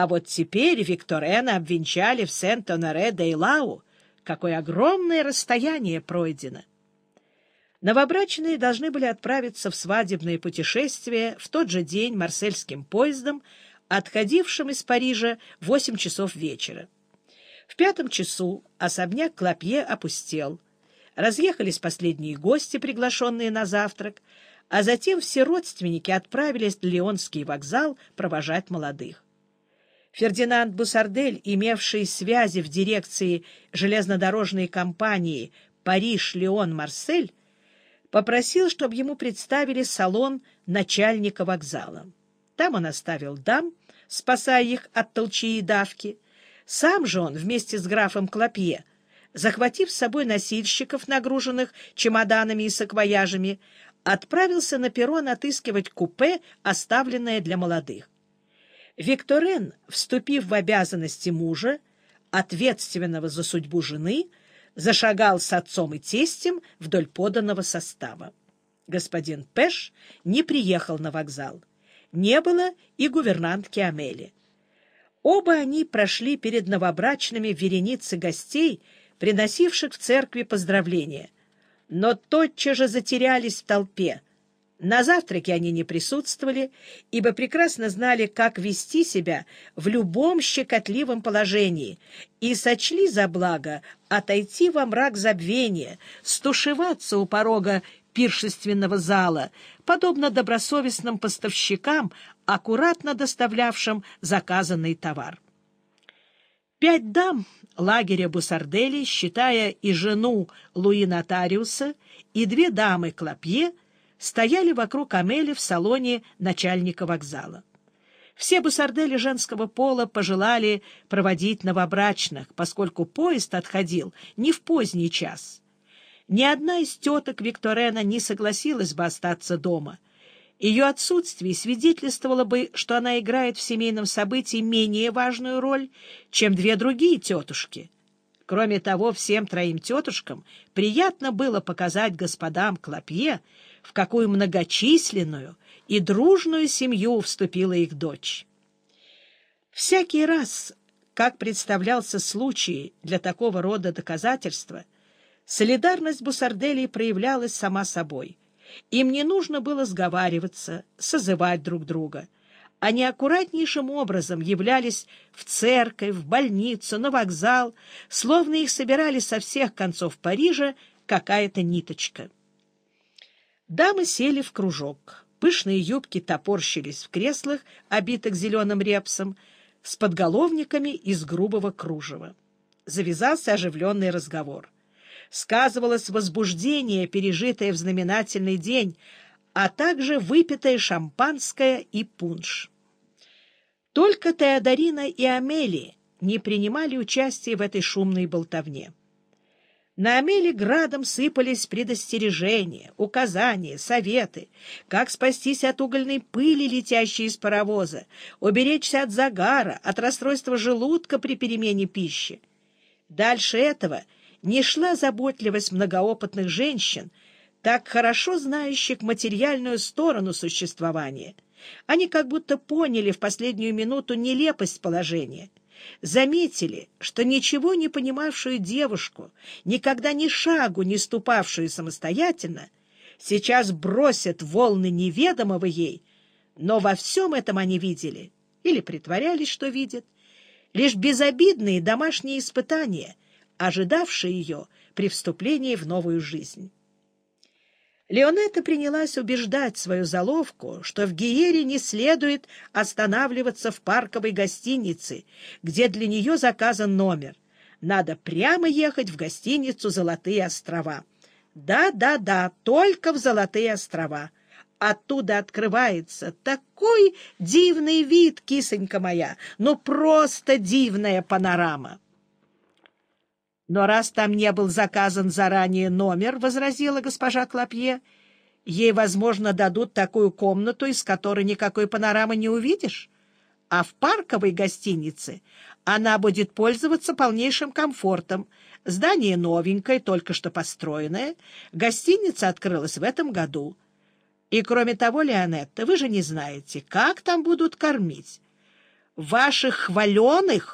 А вот теперь Викторена обвенчали в Сент-Оноре-де-Илау. Какое огромное расстояние пройдено! Новобрачные должны были отправиться в свадебное путешествие в тот же день марсельским поездом, отходившим из Парижа в восемь часов вечера. В пятом часу особняк Клопье опустел. Разъехались последние гости, приглашенные на завтрак, а затем все родственники отправились в Леонский вокзал провожать молодых. Фердинанд Бусардель, имевший связи в дирекции железнодорожной компании «Париж-Леон-Марсель», попросил, чтобы ему представили салон начальника вокзала. Там он оставил дам, спасая их от толчи и давки. Сам же он вместе с графом Клопье, захватив с собой носильщиков, нагруженных чемоданами и саквояжами, отправился на перрон отыскивать купе, оставленное для молодых. Викторен, вступив в обязанности мужа, ответственного за судьбу жены, зашагал с отцом и тестем вдоль поданного состава. Господин Пеш не приехал на вокзал. Не было и гувернантки Амели. Оба они прошли перед новобрачными вереницы гостей, приносивших в церкви поздравления, но тотчас же затерялись в толпе. На завтраке они не присутствовали, ибо прекрасно знали, как вести себя в любом щекотливом положении, и сочли за благо отойти во мрак забвения, стушеваться у порога пиршественного зала, подобно добросовестным поставщикам, аккуратно доставлявшим заказанный товар. Пять дам лагеря Бусардели, считая и жену Луи Нотариуса, и две дамы Клопье — стояли вокруг Амели в салоне начальника вокзала. Все бусардели женского пола пожелали проводить новобрачных, поскольку поезд отходил не в поздний час. Ни одна из теток Викторена не согласилась бы остаться дома. Ее отсутствие свидетельствовало бы, что она играет в семейном событии менее важную роль, чем две другие тетушки. Кроме того, всем троим тетушкам приятно было показать господам Клопье, в какую многочисленную и дружную семью вступила их дочь. Всякий раз, как представлялся случай для такого рода доказательства, солидарность Бусарделей проявлялась сама собой. Им не нужно было сговариваться, созывать друг друга. Они аккуратнейшим образом являлись в церковь, в больницу, на вокзал, словно их собирали со всех концов Парижа какая-то ниточка. Дамы сели в кружок. Пышные юбки топорщились в креслах, обитых зеленым репсом, с подголовниками из грубого кружева. Завязался оживленный разговор. Сказывалось возбуждение, пережитое в знаменательный день, а также выпитое шампанское и пунш. Только Теодорина и Амели не принимали участия в этой шумной болтовне. На Амели градом сыпались предостережения, указания, советы, как спастись от угольной пыли, летящей из паровоза, уберечься от загара, от расстройства желудка при перемене пищи. Дальше этого не шла заботливость многоопытных женщин, так хорошо знающих материальную сторону существования. Они как будто поняли в последнюю минуту нелепость положения — заметили, что ничего не понимавшую девушку, никогда ни шагу не ступавшую самостоятельно, сейчас бросят волны неведомого ей, но во всем этом они видели или притворялись, что видят, лишь безобидные домашние испытания, ожидавшие ее при вступлении в новую жизнь. Леонетта принялась убеждать свою заловку, что в Гиере не следует останавливаться в парковой гостинице, где для нее заказан номер. Надо прямо ехать в гостиницу «Золотые острова». Да-да-да, только в Золотые острова. Оттуда открывается такой дивный вид, кисонька моя, ну просто дивная панорама. Но раз там не был заказан заранее номер, — возразила госпожа Клопье, — ей, возможно, дадут такую комнату, из которой никакой панорамы не увидишь. А в парковой гостинице она будет пользоваться полнейшим комфортом. Здание новенькое, только что построенное. Гостиница открылась в этом году. И, кроме того, Леонетта, вы же не знаете, как там будут кормить. ваших хваленых